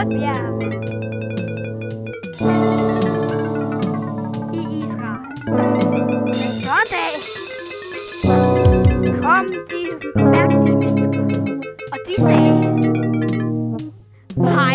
Rødbjerg. I Israel. Men så en dag kom de mærkelige mennesker, og de sagde, hej.